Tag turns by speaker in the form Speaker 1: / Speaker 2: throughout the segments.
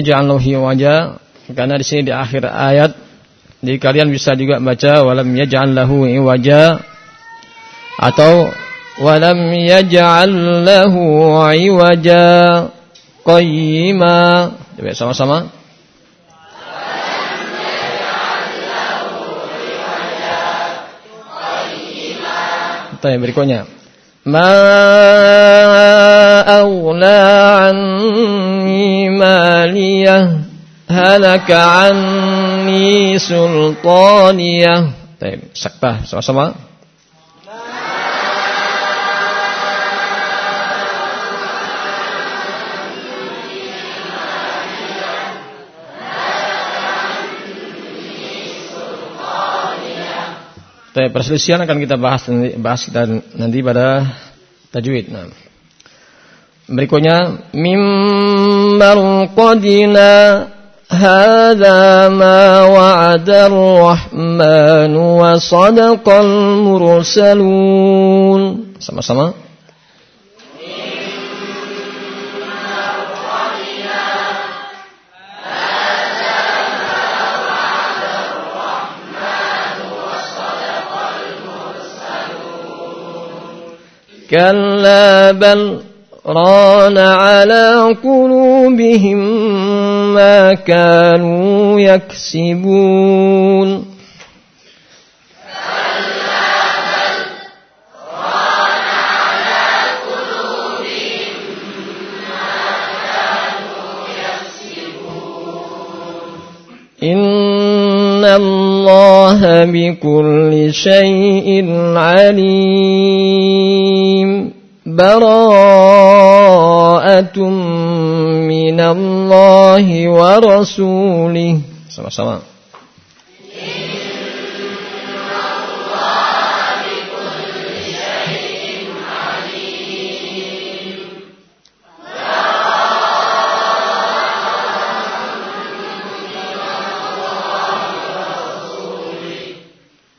Speaker 1: yaj'al wajah karena di sini di akhir ayat jadi kalian bisa juga baca walam yaj'al lahu iwaja atau walam yaj'al lahu iwaja qayyima. Coba sama-sama. Yang berikutnya. ما أغنى عني ماليه هلك عني سلطانيه طيب سكتة سوا سوا Tapi perselisihan akan kita bahas nanti, bahas kita nanti pada tajwid. Nah. Berikutnya mim marqadina هذا ما وعد الرحمن وصدق المرسلون sama-sama كلا بل ران على قلوبهم ما كانوا يكسبون. إن الله بكل شيء عليم. براءة من الله ورسوله. Sama-sama.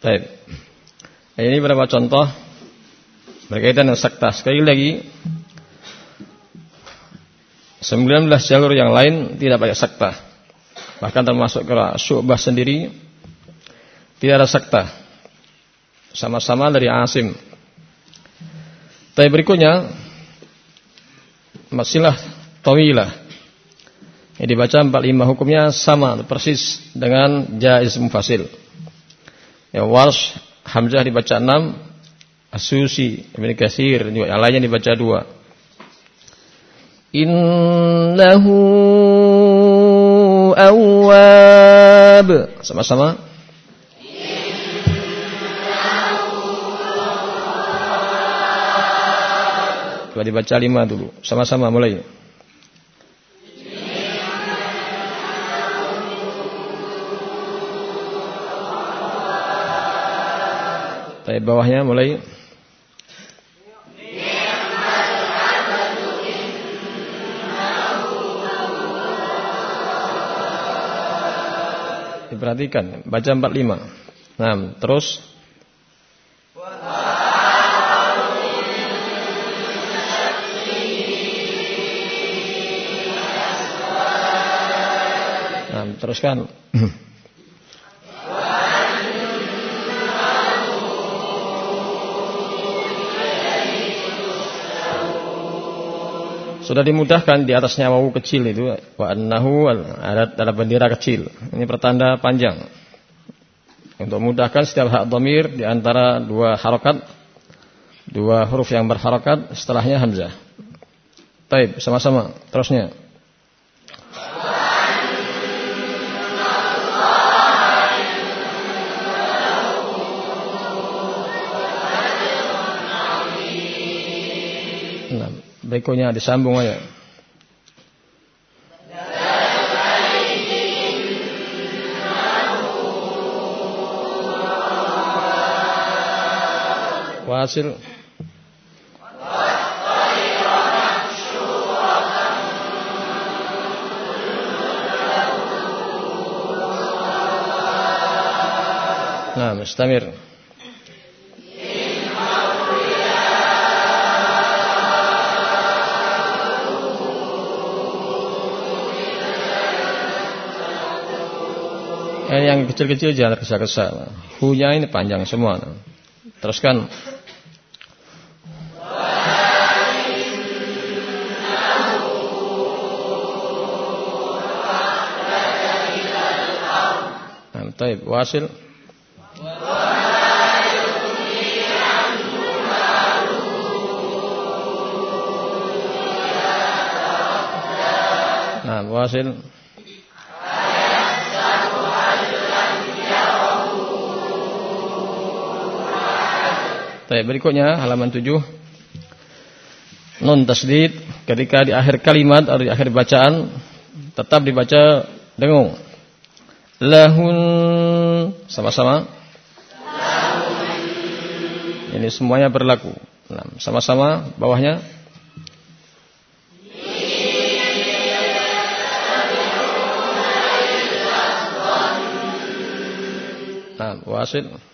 Speaker 1: Baik. Ini beberapa contoh berkaitan dengan sakta. Sekali lagi 19 jalur yang lain tidak pakai sakta. Bahkan termasuk ke Syu'bah sendiri tidak ada sakta. Sama-sama dari Asim. Tapi berikutnya Masilah Tawilah. Yang dibaca 45 hukumnya sama persis dengan Jaiz Mufasil. Ya Warsh Hamzah dibaca 6, Asusi Ibn Katsir juga yang lainnya dibaca 2. Innahu awwab. Sama-sama. Coba dibaca lima dulu. Sama-sama mulai. Tapi bawahnya mulai. Perhatikan, baca 45. Nah, terus Nah, teruskan. Sudah dimudahkan di atasnya wawu kecil itu wa annahu ada dalam bendera kecil. Ini pertanda panjang. Untuk memudahkan setiap hak dhamir di antara dua harokat, dua huruf yang berharokat, setelahnya hamzah. Taib, sama-sama. Terusnya. Berikutnya disambung aja. Wasil. Nah, mustamir. Eh, yang kecil-kecil jangan tergesa-gesa. Hunya ini panjang semua. Teruskan. Nah, taib, wasil. Nah, wasil. Baik, berikutnya halaman 7. Nun tasdid ketika di akhir kalimat atau di akhir bacaan tetap dibaca dengung. Lahun sama-sama. Ini semuanya berlaku. Nah, sama-sama bawahnya. Nah, wasit.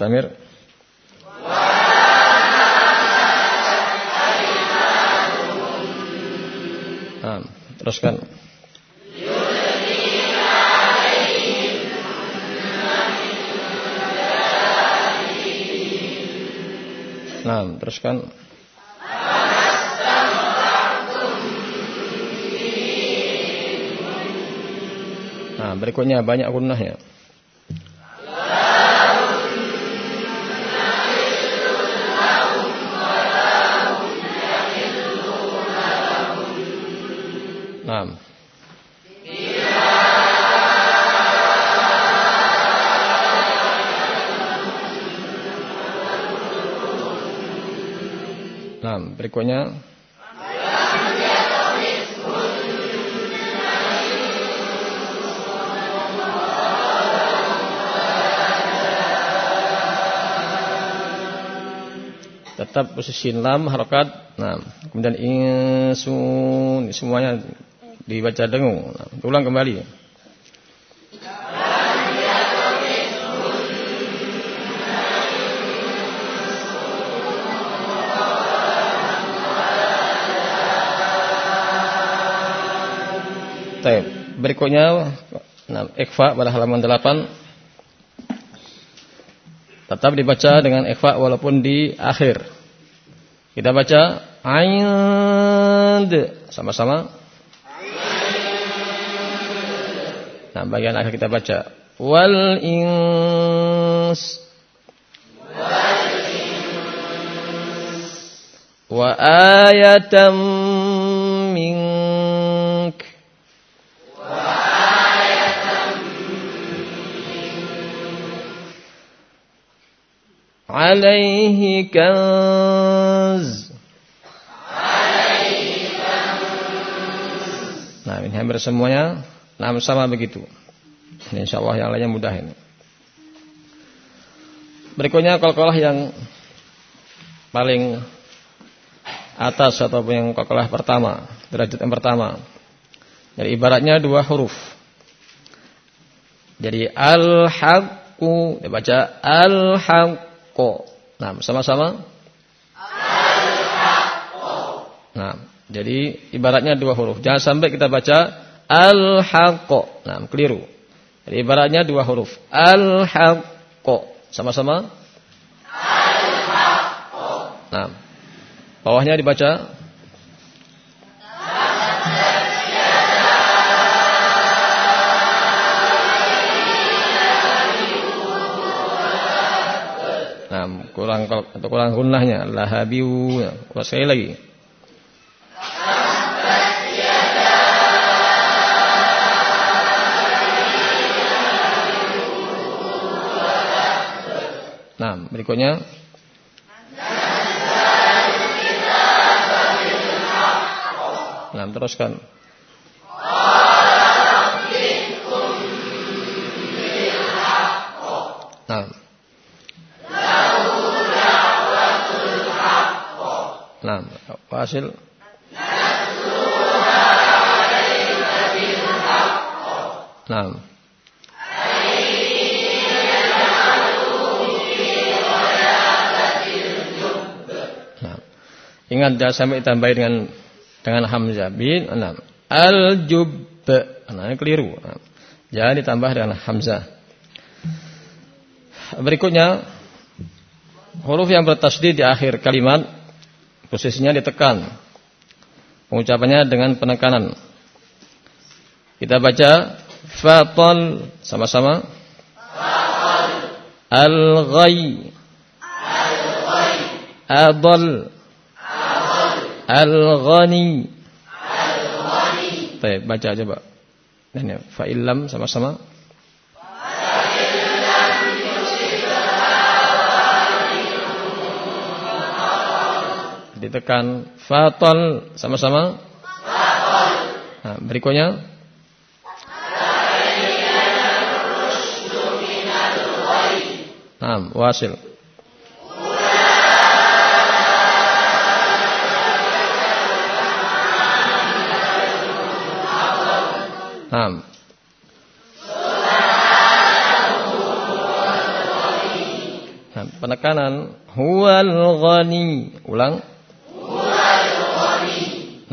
Speaker 1: Istamir. Nah, teruskan. Nah, teruskan. Nah, berikutnya banyak gunnahnya. Berikutnya. Tetap posisi lam harokat nah kemudian insun semuanya dibaca dengung. Nah, ulang kembali Baik, berikutnya ikfa pada halaman 8 Tetap dibaca dengan ikhfa walaupun di akhir. Kita baca aind. Sama-sama. Nah, bagian akhir kita baca wal ins wa ayatam عليه كنز Nah ini hampir semuanya Nah sama begitu Ini insya Allah yang lainnya mudah ini Berikutnya kol-kolah yang Paling Atas ataupun yang kol-kolah pertama Derajat yang pertama Jadi ibaratnya dua huruf Jadi Al-Haqqu Dibaca Al-Haqqu haqqo. Nah, sama-sama. Nah, jadi ibaratnya dua huruf. Jangan sampai kita baca al-haqqo. Nah, keliru. Jadi ibaratnya dua huruf. Al-haqqo. Sama-sama. Al-haqqo. Nah, bawahnya dibaca kurang atau kurang gunnahnya lahabiu. Ulas sekali lagi Nah, berikutnya Nah, teruskan. Nah. Nah, hasil Nah. Ingat jangan sampai ditambahin dengan dengan hamzah bin enam. Al jub. Nah, keliru. Jangan ditambah dengan hamzah. Berikutnya huruf yang bertasdid di akhir kalimat posisinya ditekan. Pengucapannya dengan penekanan. Kita baca fatal sama-sama. Al-ghay. Al-ghay. Adal. Al-ghani. Al-ghani. Baik, baca coba. Dan ya, fa'ilam sama-sama. Ditekan fatal sama-sama. Nah, berikutnya. Nah, wasil. Nah. nah penekanan huwal ghani. Ulang.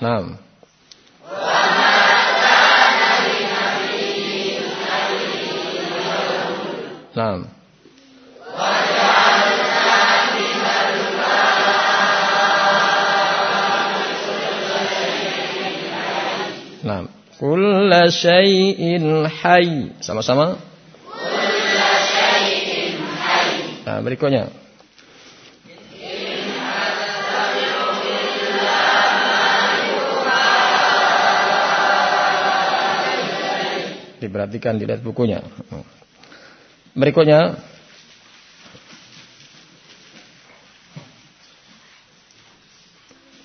Speaker 1: Naam. Naam. Naam. Kulla syai'in hayy. Sama-sama. Nah, berikutnya. Diperhatikan dilihat bukunya. Berikutnya.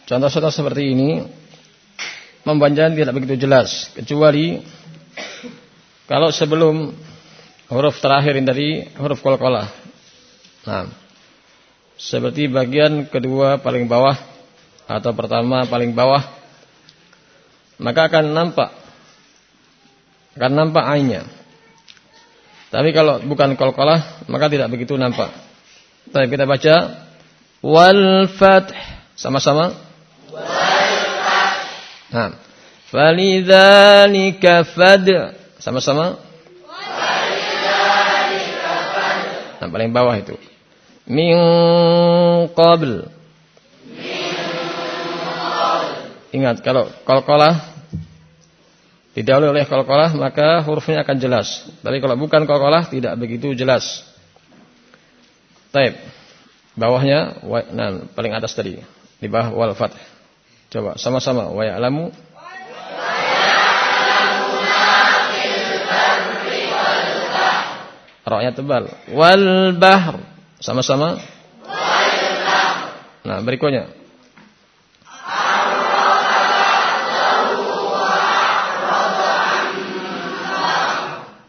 Speaker 1: Contoh-contoh seperti ini. Membacanya tidak begitu jelas. Kecuali kalau sebelum huruf terakhir dari huruf qalqalah Nah, seperti bagian kedua paling bawah atau pertama paling bawah, maka akan nampak, akan nampak ainnya. Tapi kalau bukan kolkolah, maka tidak begitu nampak. Tapi kita baca wal fath sama-sama. Nah, falidzalika fad sama-sama. Nah, paling bawah itu min qabl. Ingat kalau qalqalah didahului oleh qalqalah maka hurufnya akan jelas. Tapi kalau bukan qalqalah tidak begitu jelas. Taib. Bawahnya nah, paling atas tadi di bawah wal fath. Coba sama-sama wa ya'lamu Roknya tebal. Wal bahr. Sama-sama. Nah, berikutnya.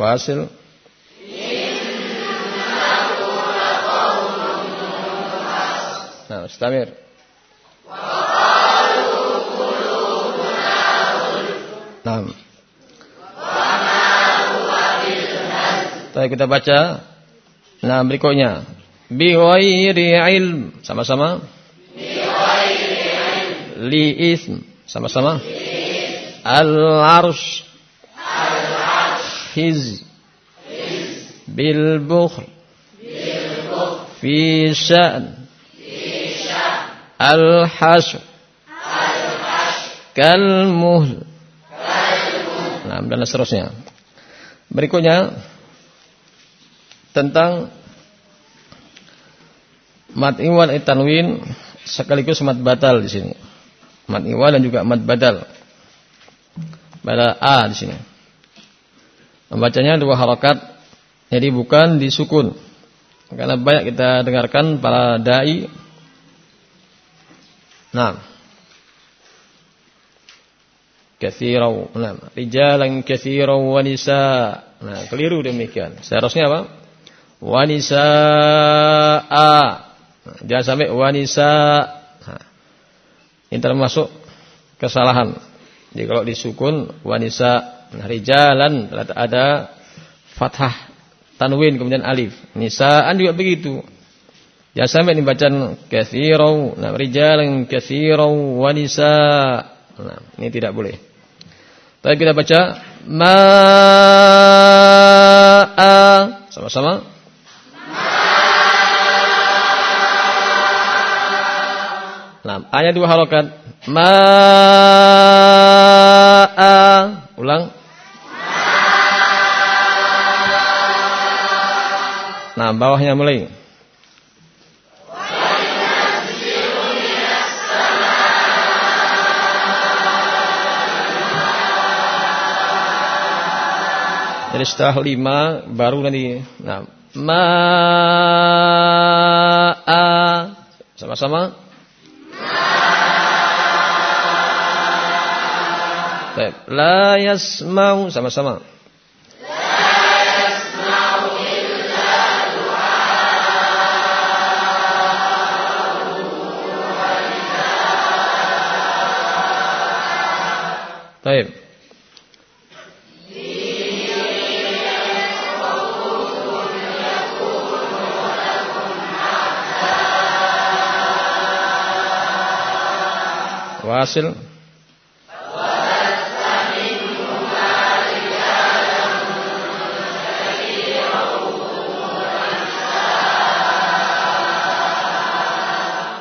Speaker 1: Wasil. Nah, istamir. Naam. Tapi kita baca. Nah, berikutnya. Bi ghairi ilm. Sama-sama. Li ism. Sama-sama. Al-arsh. Hiz. Bil-bukhl. Fi sya'n. Al-hasr. Kal-muhl. Nah, dan seterusnya. Berikutnya tentang mat iwan itanwin sekaligus mat batal di sini. Mat iwan dan juga mat badal. Pada A di sini. Membacanya dua harakat jadi bukan disukun. Karena banyak kita dengarkan para dai. Nah, kathirau. Nah, rijalan kathirau wa nisa. Nah, keliru demikian. Seharusnya apa? Wa nisaa. Nah, jangan sampai wa nisa. Nah, ini termasuk kesalahan. Jadi kalau disukun wa nisa, nah, rijalan ada fathah tanwin kemudian alif. Nisaan juga begitu. Jangan sampai dibaca kathirau, nah rijalan kathirau wa nisa. Nah, ini tidak boleh. Tapi kita baca ma'a sama-sama. Nah, hanya dua harokat. Ma'a. Ulang. Nah, bawahnya mulai. Jadi setelah lima baru nanti nah ma'a sama-sama. Baik, la yasma'u sama-sama. Baik. Wasil.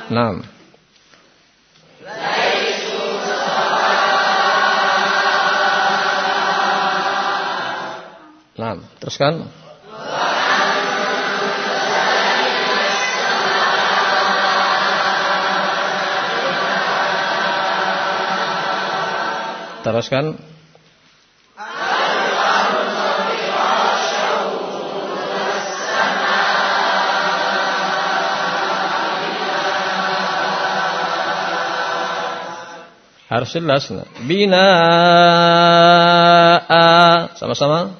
Speaker 1: Naam. Naam, teruskan. Teruskan. Harus jelas. Bina sama-sama.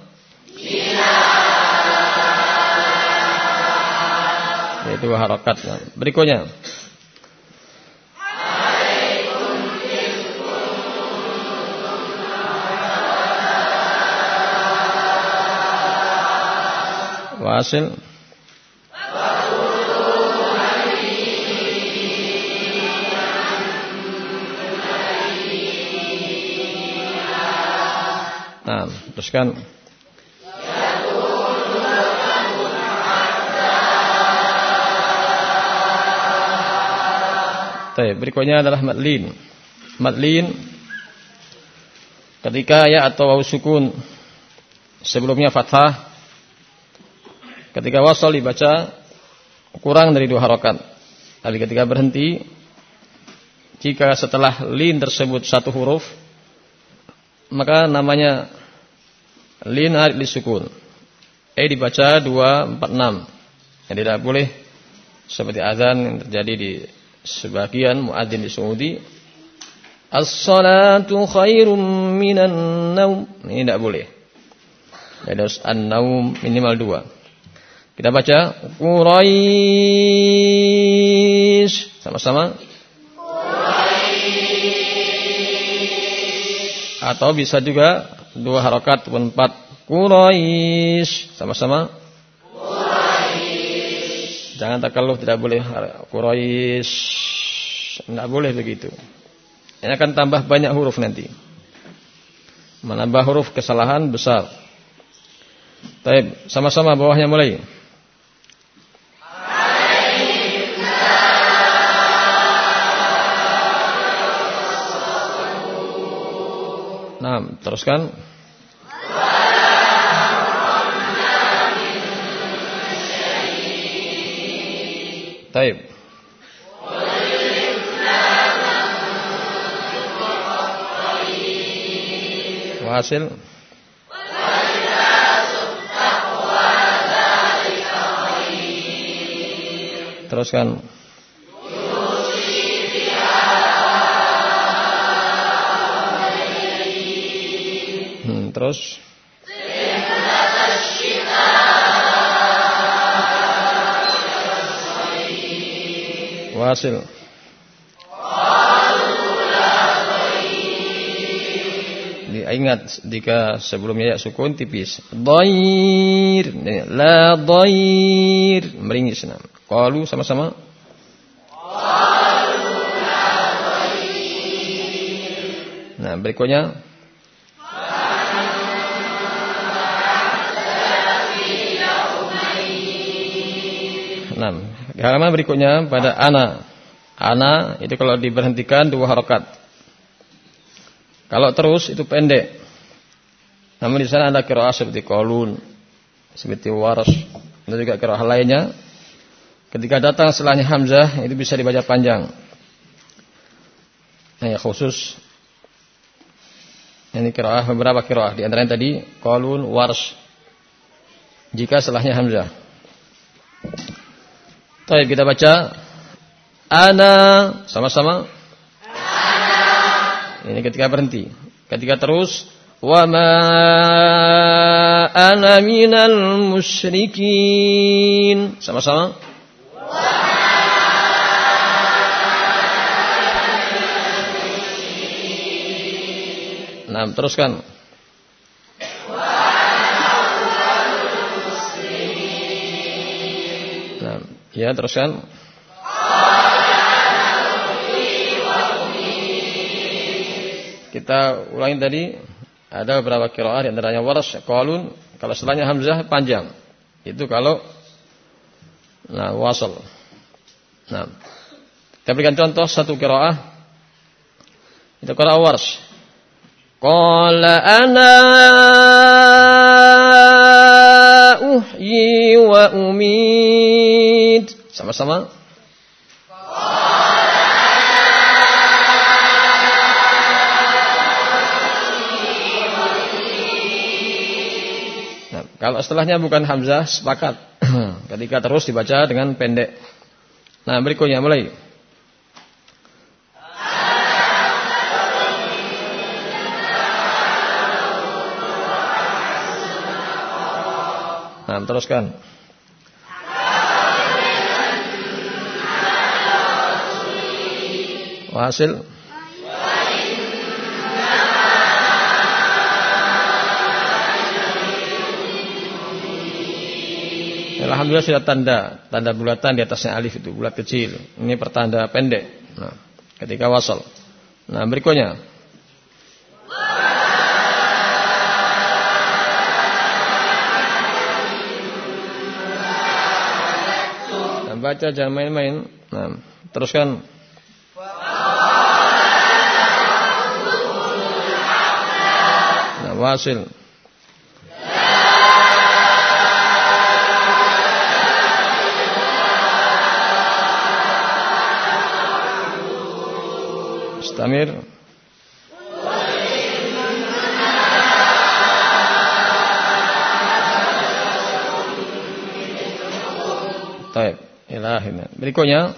Speaker 1: Itu harokat. Berikutnya. Wasil. Nah, teruskan. Baik, berikutnya adalah madlin. Madlin ketika ya atau waw sukun sebelumnya fathah Ketika wasal dibaca kurang dari dua harokat. Tapi ketika berhenti, jika setelah lin tersebut satu huruf, maka namanya lin arid disukun. E dibaca dua empat enam. Yang tidak boleh seperti azan yang terjadi di sebagian muadzin di Saudi. As-salatu khairum minan naum. Ini tidak boleh. Jadi harus an-naum minimal dua. Kita baca Quraisy sama-sama. Atau bisa juga dua harokat ataupun empat Quraisy sama-sama. Jangan takalluh tidak boleh Quraisy. Tidak boleh begitu. Ini akan tambah banyak huruf nanti. Menambah huruf kesalahan besar. Baik, sama-sama bawahnya mulai. Nah, teruskan. Taib. Wasil. Teruskan. Hmm, terus. Wasil. Ingat jika sebelumnya ya sukun tipis. Dair. La dair. Meringis. Nah. Qalu sama-sama. Nah, berikutnya. Di halaman berikutnya pada ana. Ana itu kalau diberhentikan dua harokat. Kalau terus itu pendek. Namun di sana ada kiraah seperti kolun, seperti waras, dan juga kiraah lainnya Ketika datang setelahnya Hamzah itu bisa dibaca panjang. Nah, ya khusus ini kiraah beberapa kiraah di antaranya tadi qalun wars. Jika setelahnya Hamzah. Baik, kita baca ana sama-sama. Ana. Ini ketika berhenti. Ketika terus wa ma ana minal musyrikin. Sama-sama. Nah, teruskan. Ya teruskan. Kita ulangi tadi ada beberapa kiraah di antaranya waras qalun kalau setelahnya hamzah panjang. Itu kalau nah wasal. Nah, kita berikan contoh satu kiraah. Itu kiraah waras. Qala ana uhyi wa umid. Sama-sama. Nah, kalau setelahnya bukan hamzah sepakat. Ketika terus dibaca dengan pendek. Nah, berikutnya mulai. Nah, teruskan. Hasil Alhamdulillah sudah tanda tanda bulatan di atasnya alif itu bulat kecil. Ini pertanda pendek. Nah, ketika wasal. Nah, berikutnya baca jangan main-main. Nah, teruskan. Nah, wasil. Istamir. Ilahina. Berikutnya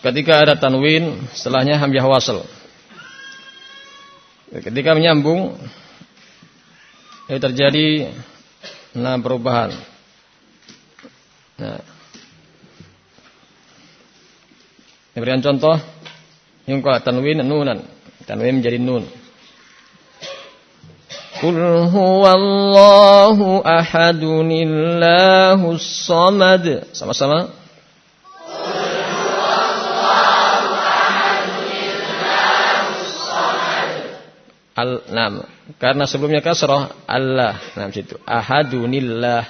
Speaker 1: ketika ada tanwin setelahnya hamzah wasl. Ketika menyambung itu terjadi nah perubahan. Nah. Berikan contoh yang kalau tanwin nunan, tanwin menjadi nun. قل هو الله أحد الله الصمد sama-sama. Al nam karena sebelumnya kasroh Allah. Nam situ. Ahadunillah.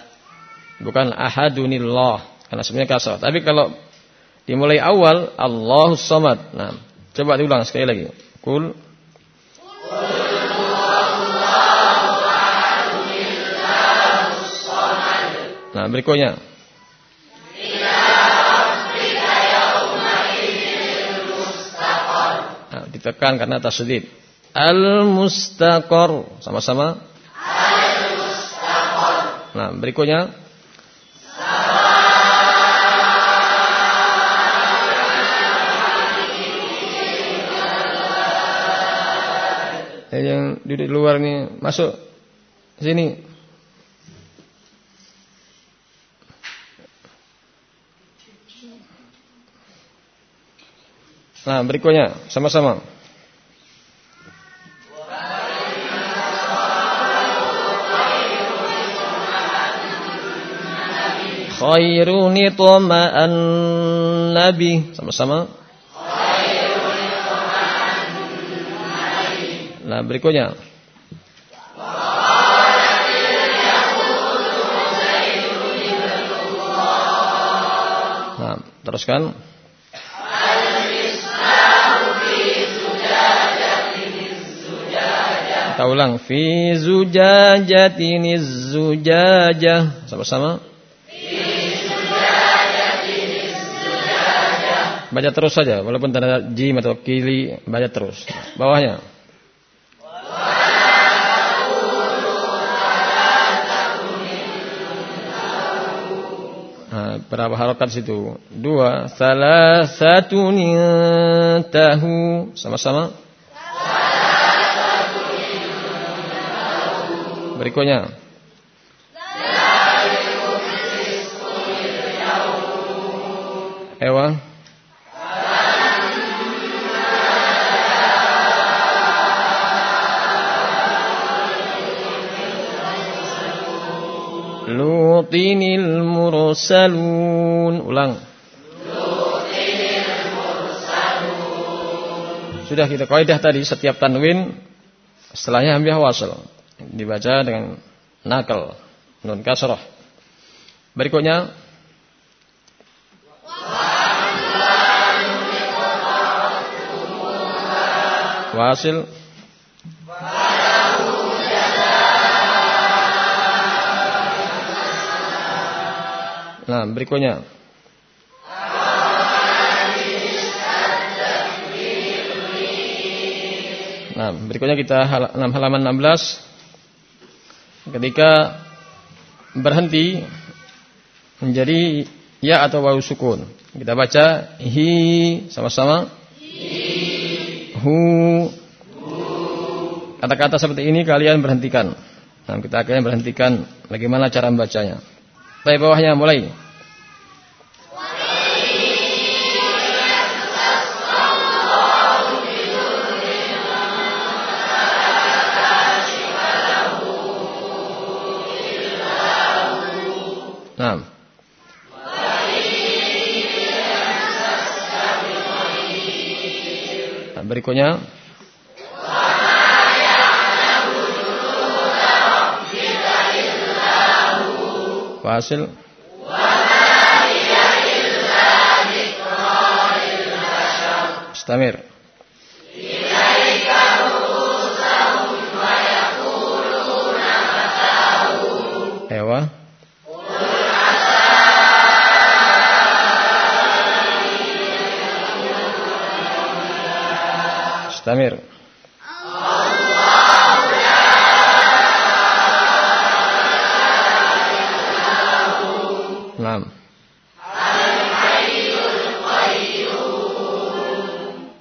Speaker 1: Bukan ahadunillah. Karena sebelumnya kasroh. Tapi kalau dimulai awal Allahus samad. Nam coba diulang sekali lagi. Kul Nah, berikutnya. Nah, ditekan karena tasdid. Al-mustaqor. Sama-sama. Al-mustaqor. Nah, berikutnya. yang duduk di luar ini masuk sini Nah, berikutnya sama-sama. Khairuni an nabi sama-sama. Nah, berikutnya. Nah, teruskan. Kita ulang. Fi zujajatin zujajah. Sama-sama. Baca terus saja. Walaupun tanda jim atau kili. Baca terus. Bawahnya. Nah, berapa harokat situ? Dua. Salah satu tahu. Sama-sama. Berikutnya. Ewa. Lutinil mursalun. Ulang. Sudah kita kaidah tadi setiap tanwin setelahnya hamzah wasal dibaca dengan nakal. Nun kasroh. Berikutnya. Wasil. Nah, berikutnya. Nah, berikutnya kita halaman 16 ketika berhenti menjadi ya atau wawu sukun. Kita baca hi sama-sama. Hu. Kata-kata seperti ini kalian berhentikan. Nah, kita akan berhentikan bagaimana cara membacanya. Baik bawahnya mulai. Berikutnya. Fasil. Istamir. Ewa.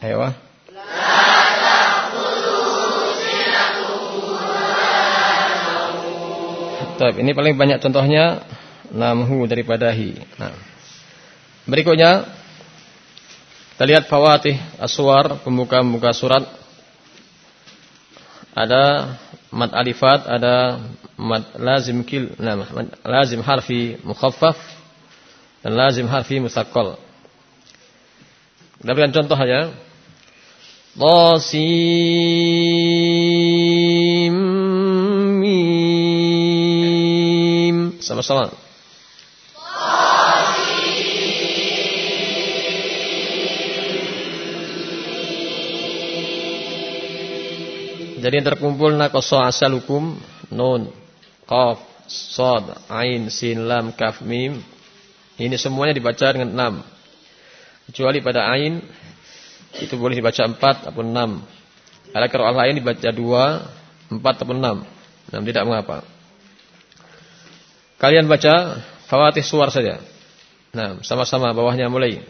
Speaker 1: Ayo. Taip, ini paling banyak contohnya namhu daripada hi. Nah. Berikutnya kita lihat Fawatih Aswar, pembuka-pembuka surat. Ada mad alifat, ada mad lazim kil, nah, mad lazim harfi mukhaffaf dan lazim harfi mustaqal. Kita berikan contoh aja. Tasim mim. Sama-sama. Jadi yang terkumpul nakoso asalukum nun, qaf, sod, ain, sin, lam, kaf, mim. Ini semuanya dibaca dengan enam. Kecuali pada ain itu boleh dibaca empat ataupun enam. Ada kalau lain dibaca dua, empat ataupun enam. Enam tidak mengapa. Kalian baca fawatih suar saja. Nah, sama-sama bawahnya mulai.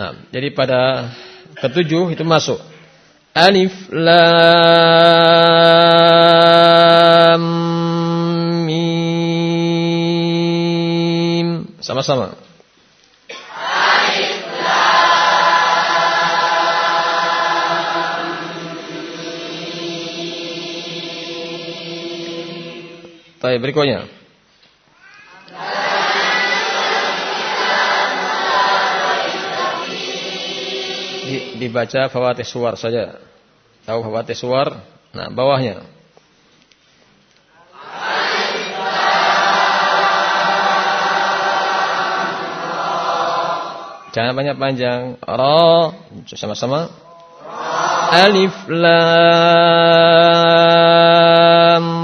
Speaker 1: Nah, jadi pada ketujuh itu masuk. Alif lam mim. Sama-sama. Alif lam. berikutnya. Dibaca fawatih suar saja. Tahu fawatih suar? Nah, bawahnya. Jangan banyak panjang. Ra sama-sama. Alif lam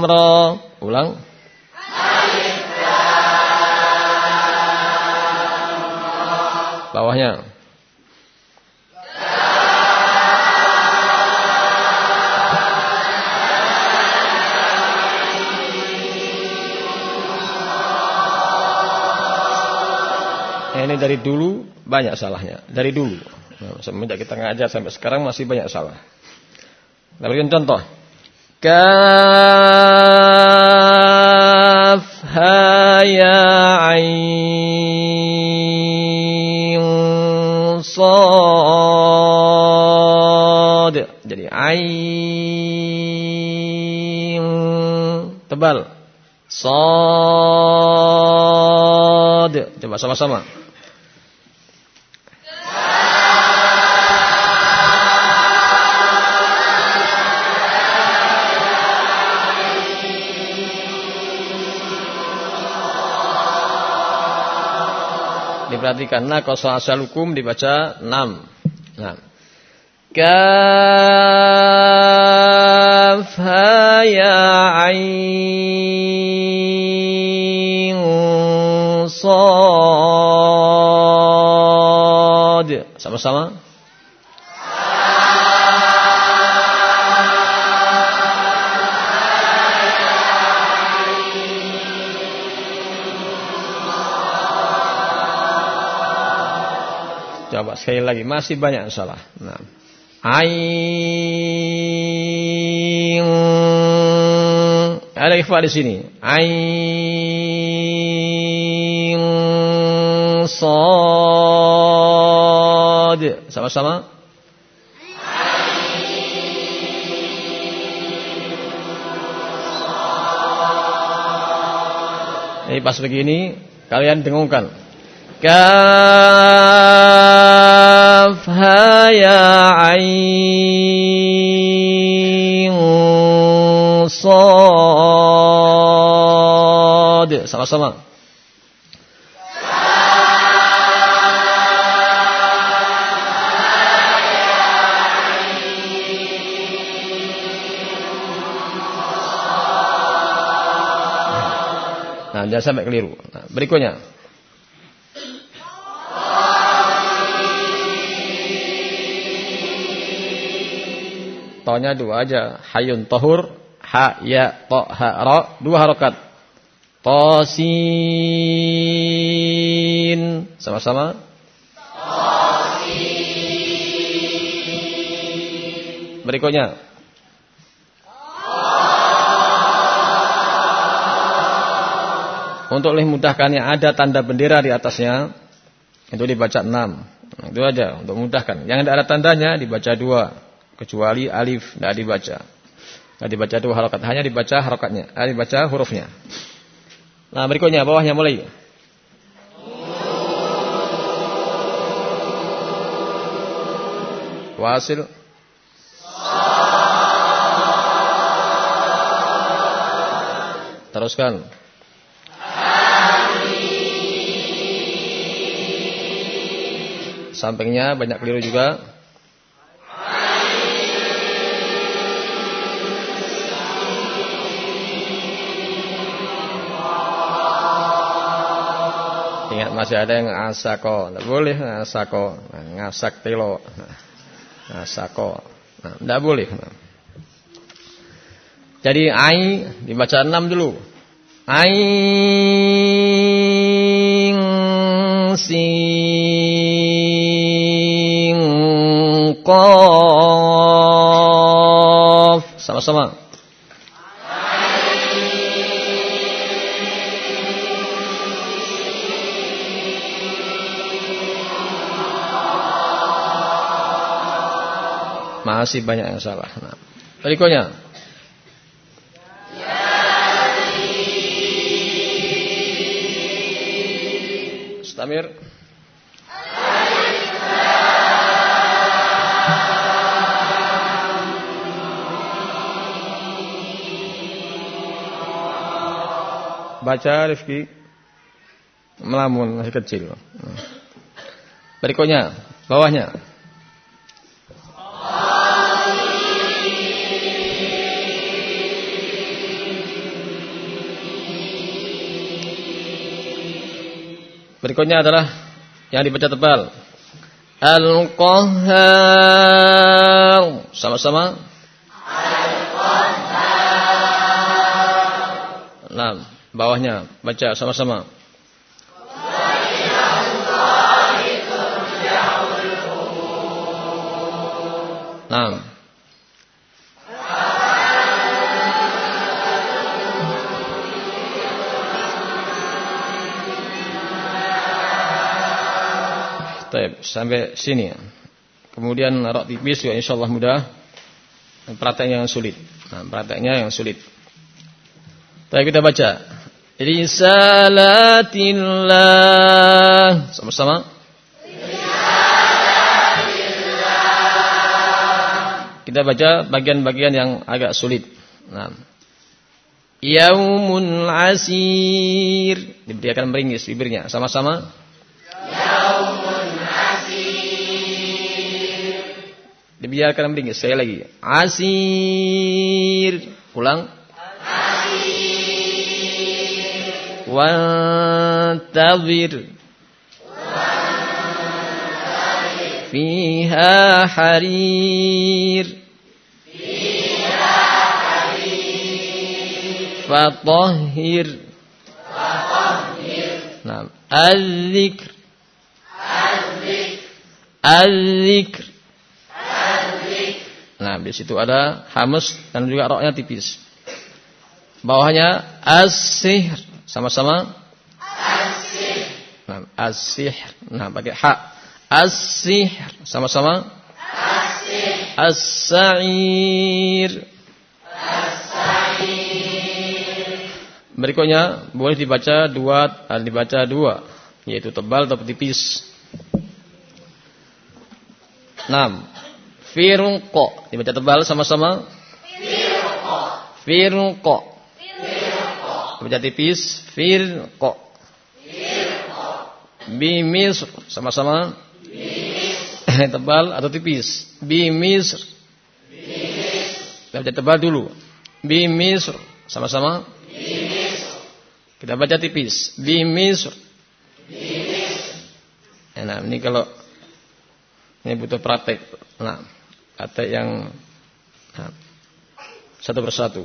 Speaker 1: ra. Ulang. Alif lam Bawahnya. Ini dari dulu banyak salahnya. Dari dulu. Nah, semenjak kita ngajar sampai sekarang masih banyak salah. Kita berikan contoh. Kaf ha ya ain. Jadi ain tebal. Sad. Coba sama-sama. Diperhatikan naqasa asalukum dibaca 6. Nah. Kaf ya ain sad. Sama-sama. Sekali lagi, masih banyak salah. Nah. Ain ada ikhfa di sini. Ain sad. Sama-sama. Ini pas begini kalian dengungkan. كافها يا عين صاد sama-sama Nah, jangan sampai keliru. Nah, berikutnya. Tonya dua aja. Hayun tohur. Ha, ya, to, ha, ro. Dua harokat. Tosin. Sama-sama. Tosin. Berikutnya. Untuk lebih mudahkan yang ada tanda bendera di atasnya. Itu dibaca enam. Itu aja untuk mudahkan. Yang tidak ada tandanya dibaca dua kecuali alif tidak dibaca. Tidak dibaca dua harokat, hanya dibaca harokatnya, eh, dibaca hurufnya. Nah berikutnya bawahnya mulai. Wasil. Teruskan. Sampingnya banyak keliru juga. Masih ada yang asako, tidak boleh asako, ngasak telo, asako, nah, tidak boleh. Jadi ai dibaca enam dulu. Ain sin qaf sama-sama. Masih banyak yang salah. Nah, berikutnya. Stamir. Baca Rifki melamun masih kecil. Berikutnya, bawahnya. Berikutnya adalah yang dibaca tebal. Al-Qahhar. Sama-sama. Al-Qahhar. Nah, bawahnya baca sama-sama. Nah. Taib, sampai sini. Kemudian rok tipis juga insya Allah mudah. Prakteknya yang sulit. Nah, prakteknya yang sulit. Tapi kita baca. Risalatillah. Sama-sama. Kita baca bagian-bagian yang agak sulit. Nah. Yaumun asir. Dia akan meringis bibirnya. Sama-sama. Dibiarkan meringis. Saya lagi. Asir. Ulang. Asir. Wantazir. Fiha harir. Fiha harir. Fatahhir. Fatahhir. Nah, al-zikr. Al-zikr. Al-zikr. Nah, di situ ada hamus dan juga roknya tipis. Bawahnya asih sama-sama. Asih. Nah, asih. Nah, pakai ha. Asih sama-sama. Asih. As-sa'ir. As-sa'ir. Berikutnya boleh dibaca dua, eh, dibaca dua, yaitu tebal atau tipis. enam Firuqo. Dibaca tebal sama-sama. Firuqo. Firuqo. Dibaca tipis. Firuqo. Bimis sama-sama. Bimis. tebal atau tipis. Bimis. Bimis. Dibaca tebal dulu. Bimis sama-sama. Bimis. Kita baca tipis. Bimis. Bimis. Enak, ini kalau ini butuh praktek. Nah kata yang satu persatu.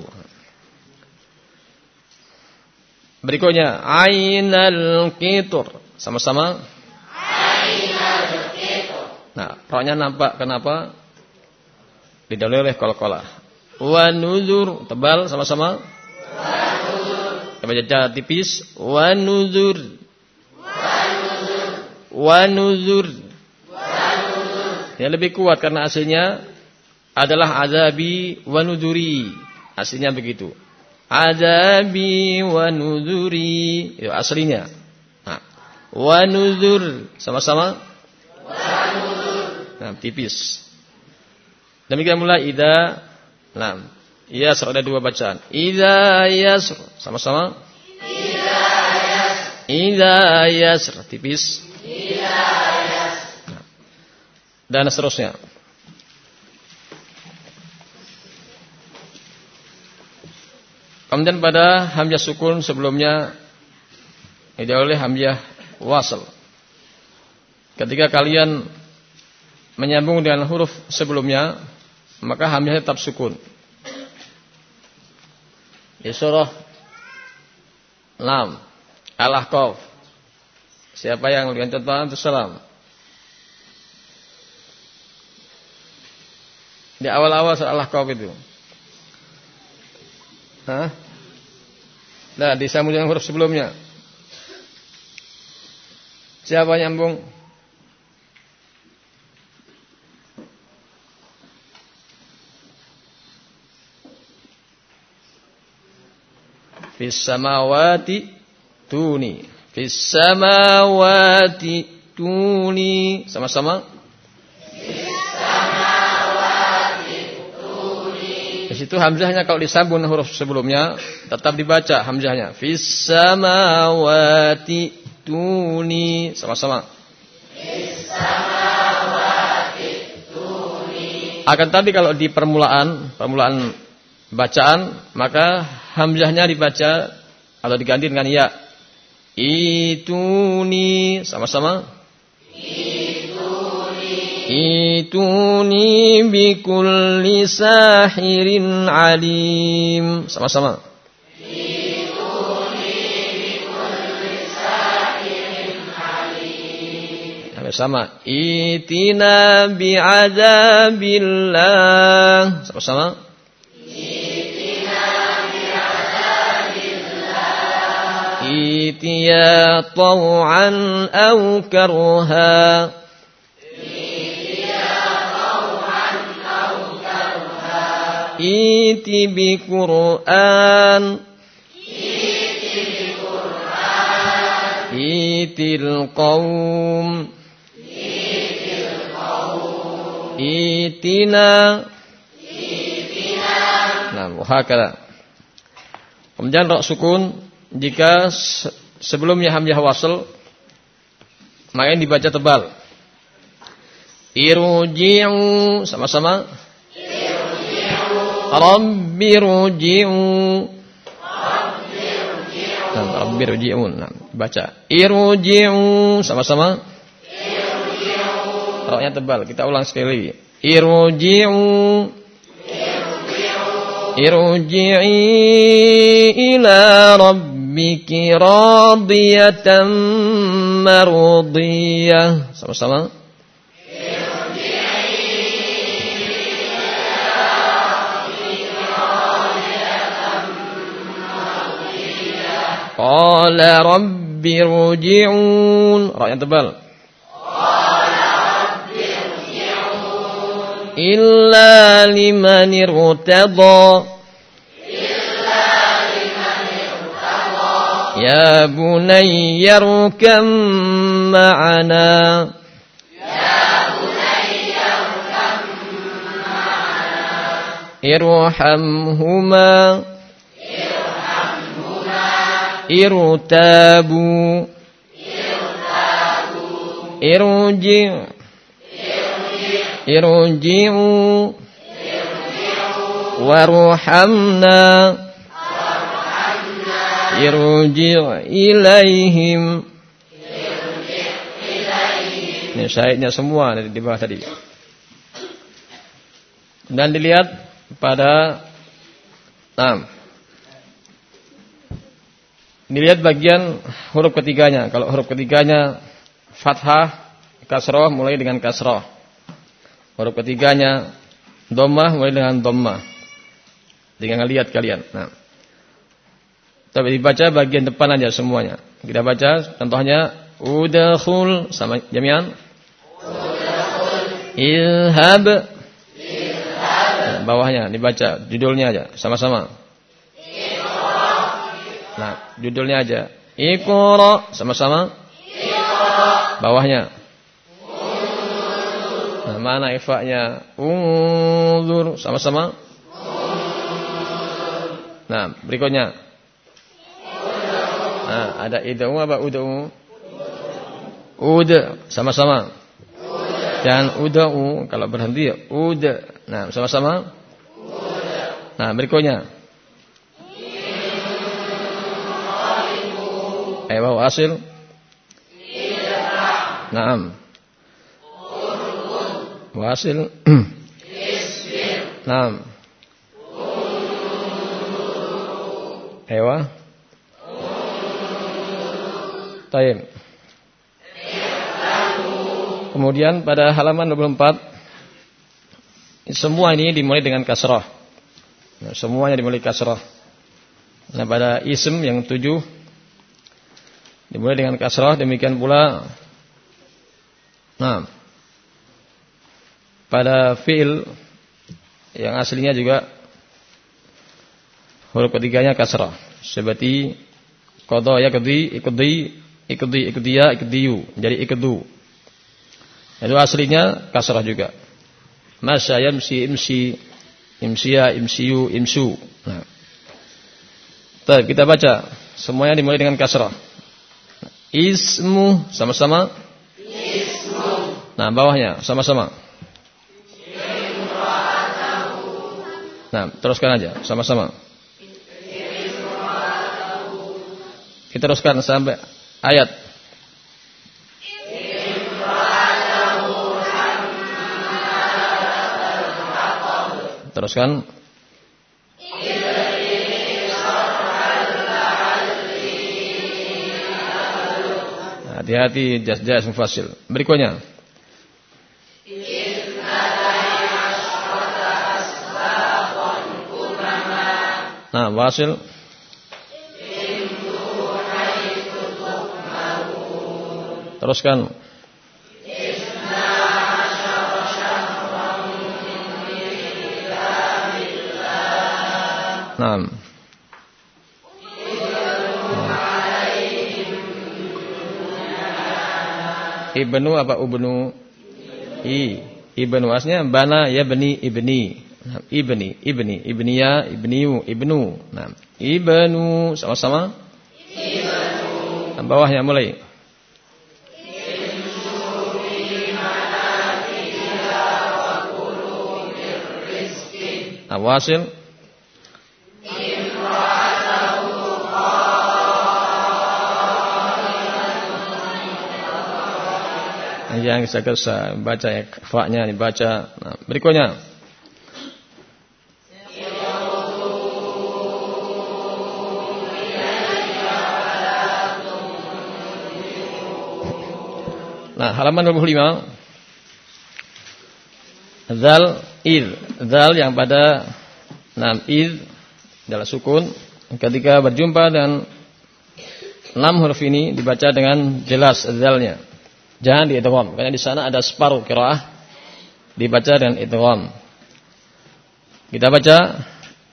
Speaker 1: Berikutnya ainal kitur. Sama-sama. Ainal kitur. Nah, rohnya nampak kenapa? Didahului oleh kol-kolah. Wa nuzur tebal sama-sama. Wa nuzur. Baca tipis. Wa nuzur. Wa nuzur. Wa nuzur. Yang lebih kuat karena aslinya adalah azabi wa nuduri. Aslinya begitu. Azabi wa nuduri. Itu aslinya. Nah, wa nudur sama-sama. Wa. Nah, tipis. Demikian pula idza Nah, yasr ada dua bacaan. Idza yasr sama-sama. Idza yasr. Idza yasr tipis. Dan seterusnya. Kemudian pada hamzah sukun sebelumnya oleh hamzah wasl. Ketika kalian menyambung dengan huruf sebelumnya, maka hamzahnya tetap sukun. Di surah Lam, Al-Ahqaf. Siapa yang lebih contoh itu Di awal-awal surah Al-Ahqaf itu. Hah? Nah, disambung dengan huruf sebelumnya. Siapa nyambung? Fis samawati tuni. Fis samawati tuni. Sama-sama. Situ hamzahnya kalau disambung huruf sebelumnya tetap dibaca hamzahnya. Fis samawati tuni. Sama-sama. Akan tapi kalau di permulaan, permulaan bacaan, maka hamzahnya dibaca atau diganti dengan ya. Ituni sama-sama. Ituni bikulli sahirin alim. Sama-sama. Sama. Itina bi'adabillah. Sama-sama. Itina bi'adabillah. Itiya taw'an au karha. Qawm Itil qawm. Itina Itina Nah, wahakala Kemudian rok sukun jika sebelumnya hamzah wasl maka dibaca tebal. Irji'u sama-sama Rabbi ruji'u nah, Rabbi ruji'u nah, baca. Irji'u sama-sama. Roknya tebal kita ulang sekali irji'u irji'i ila rabbiki radiyatan marudiyah sama-sama قال رب ارجعون. رأي تبال قال رب ارجعون إلا لمن ارتضى إلا لمن ارتضى. يا بني اركم معنا. ارحمهما. Irtabu irji irji'u warhamna irji' ilaihim. Ini syaitnya semua di bawah tadi. Dan dilihat pada Nah, Dilihat bagian huruf ketiganya. Kalau huruf ketiganya fathah, kasroh mulai dengan kasroh. Huruf ketiganya domah mulai dengan domah. Tinggal lihat kalian. Nah. Tapi dibaca bagian depan aja semuanya. Kita baca contohnya udahul sama jamian. Ilhab. Ilhab. Nah, bawahnya dibaca judulnya aja sama-sama. Nah, judulnya aja. Iqra sama-sama. Bawahnya. Nah, mana ifaknya? Unzur sama-sama. Nah, berikutnya. Nah, ada id'u apa ud'u? Ud sama-sama. Jangan ud'u kalau berhenti ya ud. Nah, sama-sama. Nah, berikutnya. Ayo wasil. Naam. Wasil. Naam. Ewa. Taim. Kemudian pada halaman 24 semua ini dimulai dengan kasrah. Nah, semuanya dimulai kasrah. Nah, pada ism yang tujuh dimulai dengan kasrah demikian pula nah pada fiil yang aslinya juga Huruf ketiganya kasrah. Seperti qada ya kedi ikdi ikdi ikdiya ikdiyu. Jadi ikdu. Itu aslinya kasrah juga. Masya yamsi imsi imsiya imsiyu imsu. Nah. Baik, kita baca. Semuanya dimulai dengan kasrah. Ismu sama-sama. Ismu. Nah, bawahnya sama-sama. Nah, teruskan aja sama-sama. Kita teruskan sampai ayat. Teruskan. Hati-hati jas-jas mufasil. Berikutnya. Nah, wasil. Teruskan. Naam. Ibnu apa ubnu? I. Ibnu asnya bana ya bani ibni. Ibni, ibni, ibniya, ibniu, ibnu. Nah, ibnu sama-sama. Ibnu. Bawahnya mulai. Awasil yang saya baca ya faknya dibaca. Nah, berikutnya. Nah, halaman 25. Zal id, zal yang pada enam id adalah sukun ketika berjumpa dan enam huruf ini dibaca dengan jelas zalnya. Jangan diidgham karena di sana ada separuh qiraah dibaca dengan idgham. Kita baca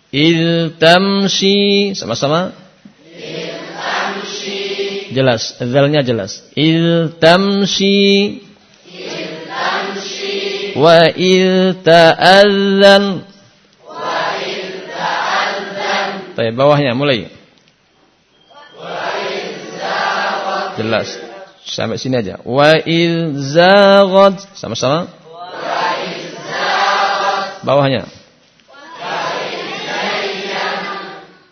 Speaker 1: il sama-sama. Il. Jelas, zalnya jelas. Il tamshi Wa il. Wa il ta'adzan. Baik, bawahnya mulai. Wa il Jelas. Sampai sini aja. Wa il zaghat. Sama-sama. Wa Bawahnya.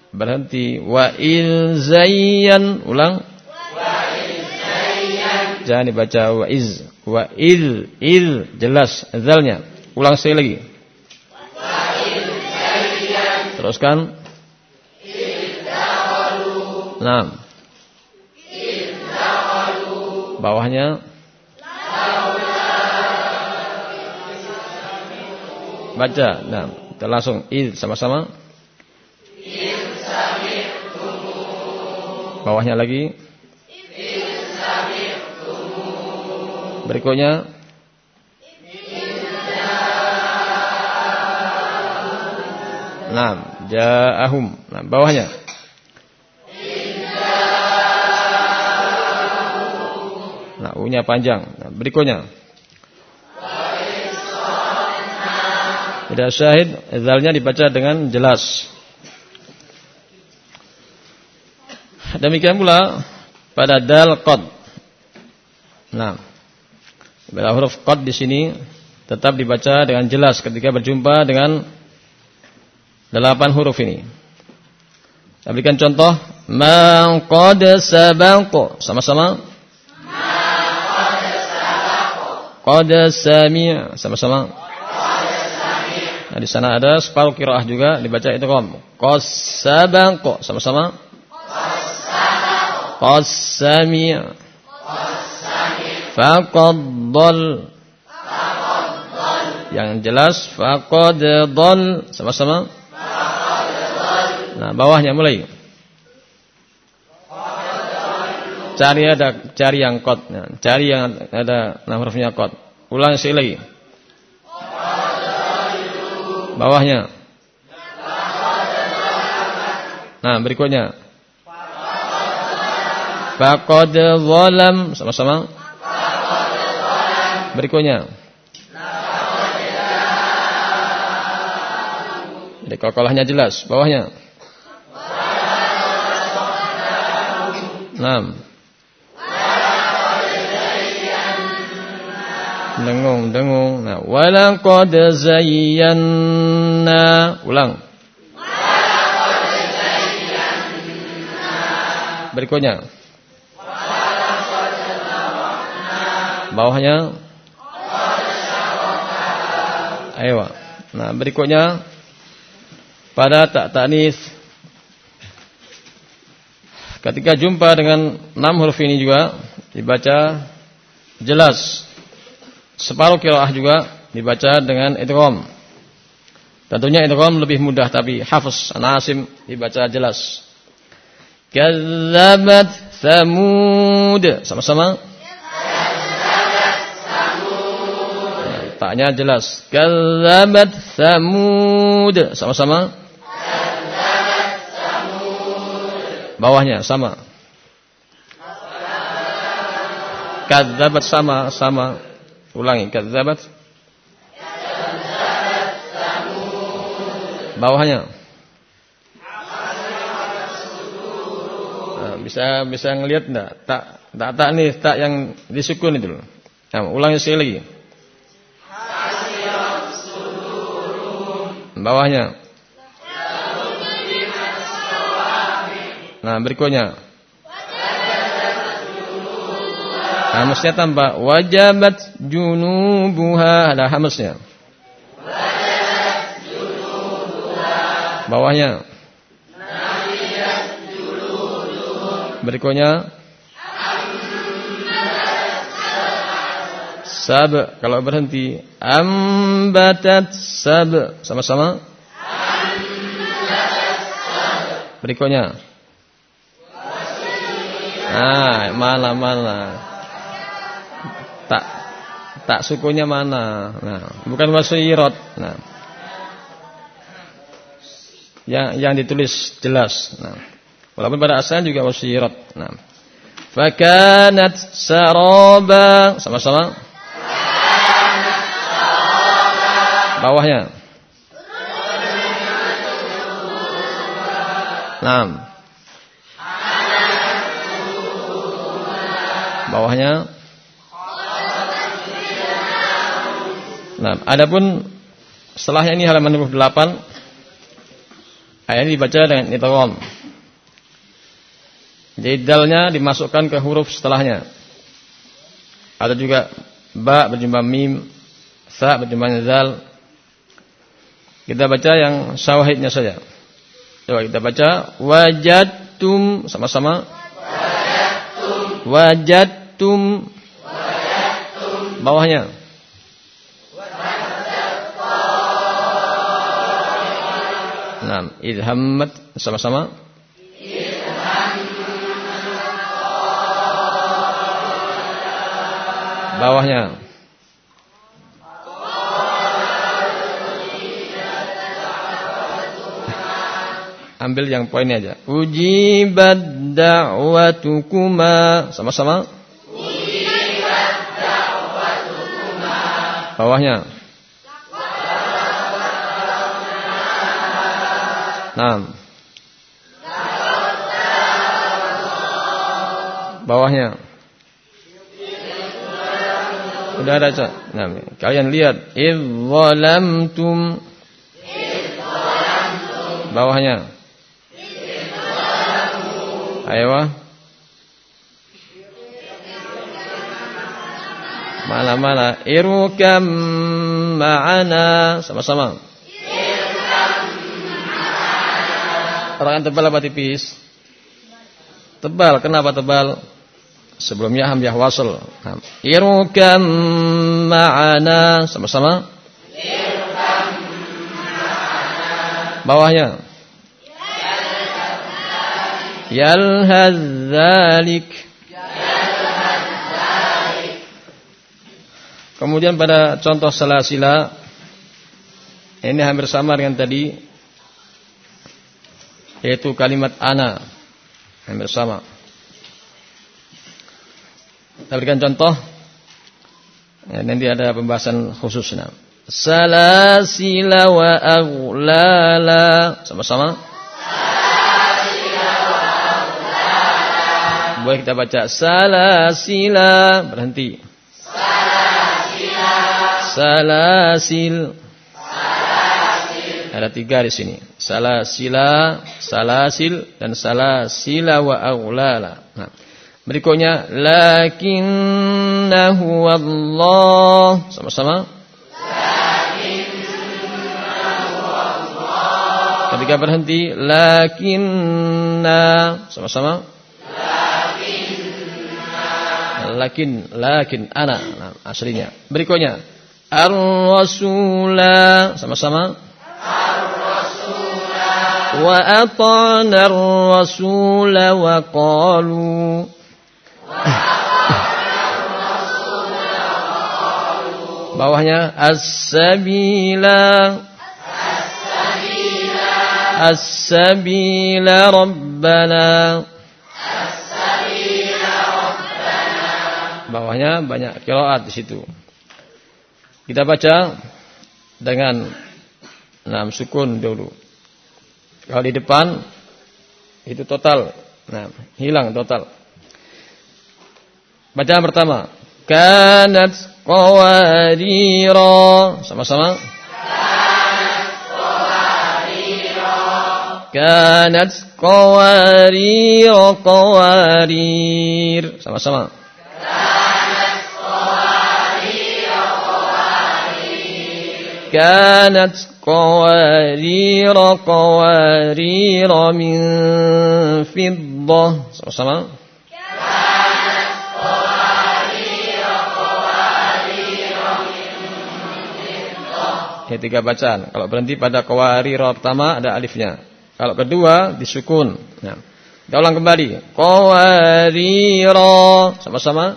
Speaker 1: Berhenti. Wa il zayyan. Ulang. Jangan dibaca wa iz. Wa il, il jelas zalnya. Ulang sekali lagi. Teruskan. Nah. Bawahnya. Baca. Nah, kita langsung il sama-sama. Bawahnya lagi. Berikutnya Nah, ja'ahum. Nah, bawahnya. U-nya panjang. Nah, berikutnya. Tidak syahid, zalnya dibaca dengan jelas. Demikian pula pada dal qad. Nah, pada huruf qad di sini tetap dibaca dengan jelas ketika berjumpa dengan delapan huruf ini. Kita berikan contoh, ma qad. Sama-sama. Qad sami' sama-sama. Nah, di sana ada separuh kiraah juga dibaca itu kom. Qas sama-sama. Qassami Faqaddal Yang jelas Faqaddal Sama-sama Nah bawahnya mulai Cari ada Cari yang kot nah, Cari yang ada hurufnya kot Ulang sekali lagi Bawahnya Nah berikutnya Faqad zalam sama-sama. Berikutnya. Jadi kokolahnya jelas, bawahnya. Enam. Dengung, dengung. Nah, walaqad zayyana. Ulang. Berikutnya. Bawahnya Ayo. Nah, berikutnya pada tak tanis ketika jumpa dengan enam huruf ini juga dibaca jelas. Separuh kiraah juga dibaca dengan idgham. Tentunya idgham lebih mudah tapi hafs Nasim dibaca jelas. Kadzabat Samud. Sama-sama. Taknya jelas. Kadzabat Samud. Sama-sama. Bawahnya sama. Kadzabat sama sama. Ulangi. Kadzabat. Bawahnya. Nah, bisa bisa ngelihat enggak? Tak tak tak nih tak yang disukun itu. Nah, ulangi sekali lagi. Bawahnya. Nah, berikutnya. Hamasnya tambah wajabat junubuha ada hamasnya. Bawahnya. Berikutnya. Sab kalau berhenti ambatat sab sama-sama. Berikutnya. Ah, mana mana. Tak sukunya mana? Nah, bukan wasirat. Nah. Yang yang ditulis jelas. Nah. Walaupun pada asalnya juga wasirat. Nah. Fakanat saraba sama-sama. Bawahnya. Enam. Bawahnya. Nah, adapun setelahnya ini halaman 28 ayat ini dibaca dengan idgham. Jadi dalnya dimasukkan ke huruf setelahnya. Ada juga ba berjumpa mim, sa berjumpa zal, kita baca yang syawahidnya saja. Coba kita baca wajadtum sama-sama. Wajadtum. Wajadtum. Bawahnya. Nah, idhammat sama-sama. Bawahnya. ambil yang poinnya aja. Ujibat da'watukuma. Sama-sama. Bawahnya. Nah. Bawahnya. Sudah ada, Cak. Nah, kalian lihat. Idzalamtum. Bawahnya. Ayo. Mana-mana. Irukam ma'ana. Sama-sama. Orang tebal apa tipis? Tebal. Kenapa tebal? Sebelumnya hamzah wasl. Irukam ma'ana. Sama-sama. Bawahnya. Yalhadzalik. Kemudian pada contoh salasila ini hampir sama dengan tadi yaitu kalimat ana hampir sama. Kita berikan contoh. Ya, nanti ada pembahasan khususnya. Salasila wa aghlala. Sama-sama. Boleh kita baca salasila. Berhenti. Salasila. Salasil. Ada tiga di sini. Salasila, salasil, dan salasila wa aghlala. Nah. Berikutnya lakinnahu Allah. Sama-sama. Ketika berhenti lakinna sama-sama. Lakin lakin ana nah, aslinya. Berikutnya ar-rasula sama-sama. Ar-rasula wa qalu Bawahnya. As-sabila. As-sabila rabbana. As-sabila rabbana. Bawahnya banyak qiraat di situ. Kita baca dengan Nah, sukun dulu. Kalau di depan itu total. Nah, hilang total. Bacaan pertama. Kanat qawadira. Sama-sama. Kanat qawarira qawarir. Sama-sama. Kanat. Kanat قوارير قوارير من فضة sama-sama Ya tiga bacaan. Kalau berhenti pada qawarira pertama ada alifnya. Kalau kedua disukun. Nah, kita ulang kembali. Qawarira sama-sama.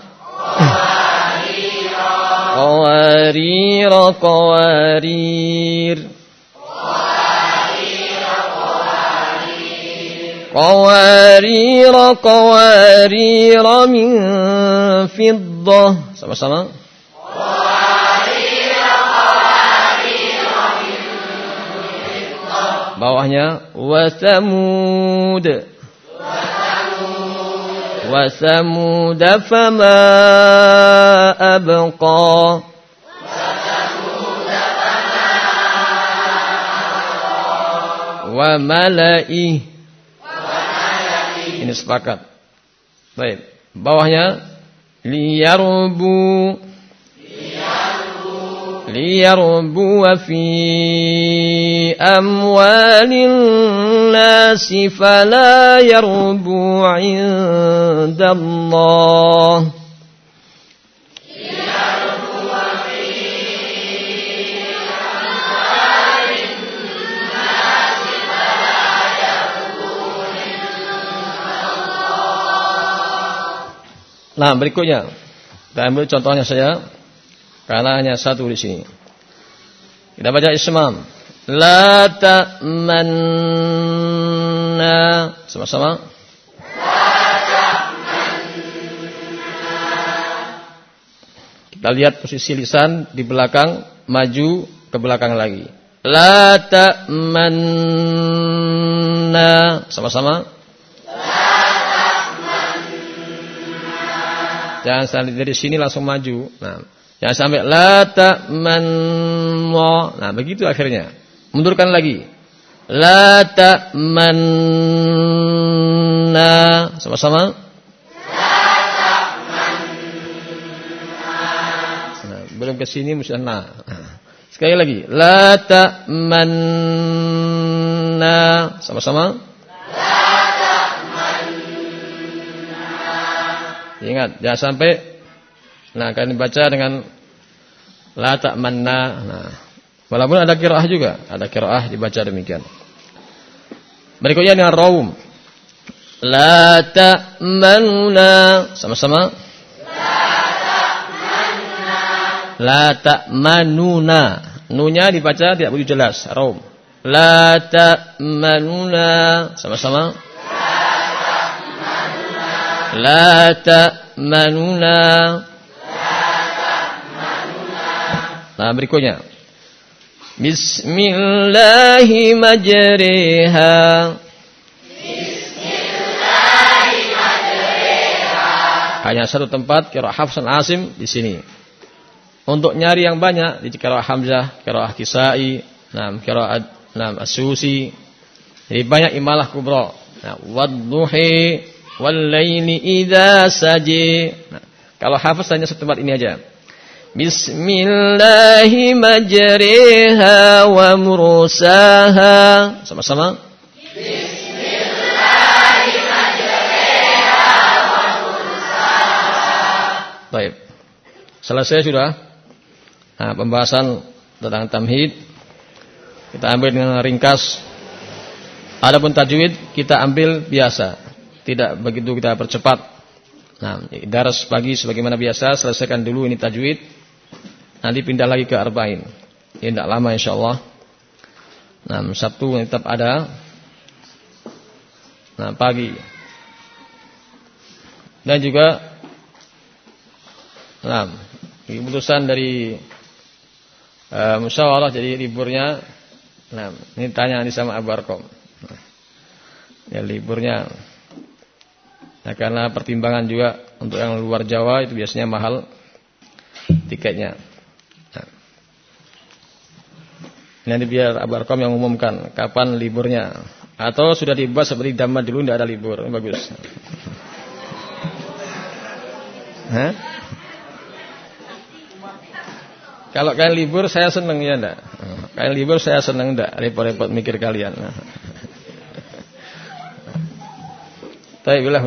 Speaker 1: Qawarira qawarir. Qawarira qawarira min fiddah. Sama-sama. Bawahnya wasamud. Wasamud fama abqa. Wa mala'i. Ini sepakat. Baik. Bawahnya liyarbu. ليربو في أموال الناس فلا يربو عند الله Nah berikutnya Kita ambil contohnya saya Karena hanya satu di sini. Kita baca ismam. La ta'manna. Sama-sama. Kita lihat posisi lisan di belakang, maju ke belakang lagi. La ta'manna Sama-sama. Jangan sampai dari sini langsung maju. Nah, jangan sampai la ta'manna. Nah, begitu akhirnya. Mundurkan lagi. La ta'manna. Sama-sama. Nah, belum ke sini mesti nah. Sekali lagi. La ta'manna. Sama-sama. Ingat, jangan sampai nah akan dibaca dengan la ta'manna. Nah, walaupun ada kiraah juga, ada kiraah dibaca demikian. Berikutnya dengan raum. La ta'manuna. Sama-sama. La ta'manuna. Nunya dibaca tidak begitu jelas, raum. La ta'manuna. Sama-sama. لا تأمننا Nah berikutnya Bismillahi majriha Bismillahi majriha Hanya satu tempat kira Hafsan Asim di sini. Untuk nyari yang banyak di kira Hamzah, kira Kisai, nah kira nah Asusi. Jadi banyak imalah kubro. Nah, wadduhi Walaini idza saji. Nah, kalau hafaz hanya satu tempat ini aja. Bismillahi majriha wa mursaha. Sama-sama. Baik. Selesai sudah. Nah, pembahasan tentang tamhid. Kita ambil dengan ringkas. Adapun tajwid kita ambil biasa tidak begitu kita percepat. Nah, daras pagi sebagaimana biasa, selesaikan dulu ini tajwid. Nanti pindah lagi ke arba'in. Ini tidak lama insyaallah. Nah, Sabtu tetap ada. Nah, pagi. Dan juga nah, keputusan dari uh, musyawarah jadi liburnya. Nah, ini tanya ini sama Abu Arkom. Nah, ya liburnya Nah, karena pertimbangan juga untuk yang luar Jawa itu biasanya mahal tiketnya. Nah. Nanti biar Abu Arkom yang umumkan kapan liburnya. Atau sudah dibuat seperti Dhamma dulu tidak ada libur. Ini bagus. Hah? Kalau kalian libur saya seneng ya enggak? Kalian libur saya seneng enggak? Repot-repot mikir kalian. Baik, billah.